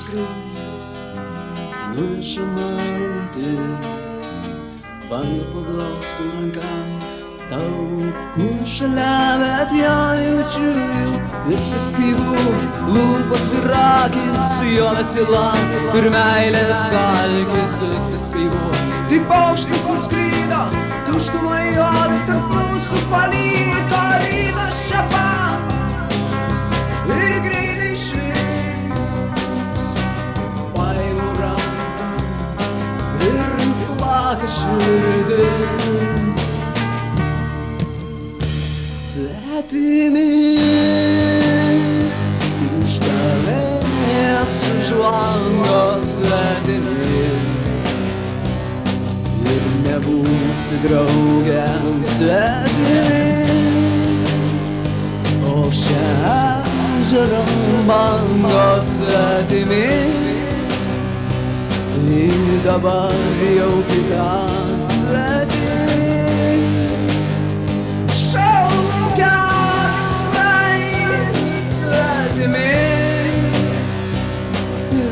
skris, nuneša mantis, bando paglausti ranką, tau kūną šalia, bet ją jaučiu jau visas gyvų, lūpos ir akis, su jo tyla ir meilės alkis, viskas gyvų. Tik paukštis nuskrydo, tuštumą jo tarp mūsų palyko karşıydın Söylediğimi Düşlerine sıcağın gözlerimi Yerine bu drogen söylediğimi O şarjörüm ben ir dabar jau kitas svetimi. Šaukias praeis svetimi,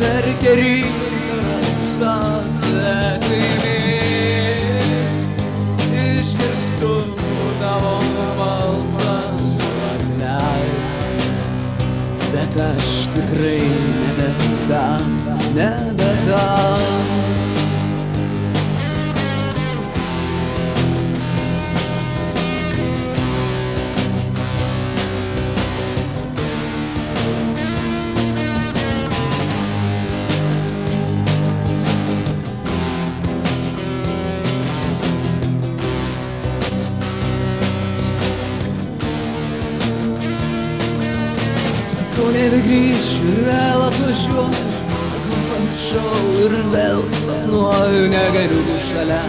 verkia rytas svetimi. Išgirstu tavo balsą atleis, bet aš tikrai nebe ta, nebe nebegrįšiu ir vėl atvažiuosiu. Sakau, pamiršau ir vėl sapnuoju, negaliu būti šalia.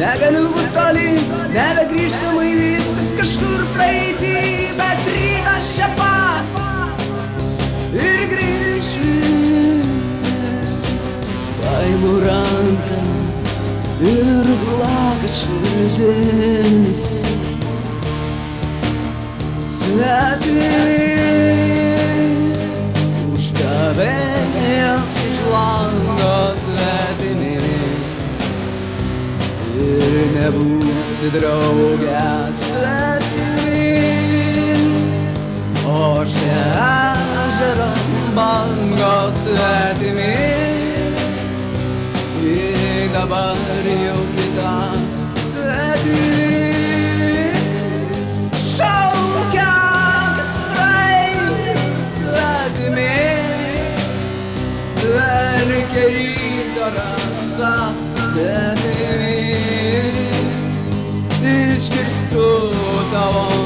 Negaliu būti toli, nebegrįžtamai viskas kažkur praeiti, bet rytas čia pat. Ir švies. Paimu ranką ir plaka širdis. Svetimi nebudz droga svetlerin Oceanların bango svetimin Yine var yok da svetimin Şovkak sprey svetimin Ver geri darasa svetimin 走到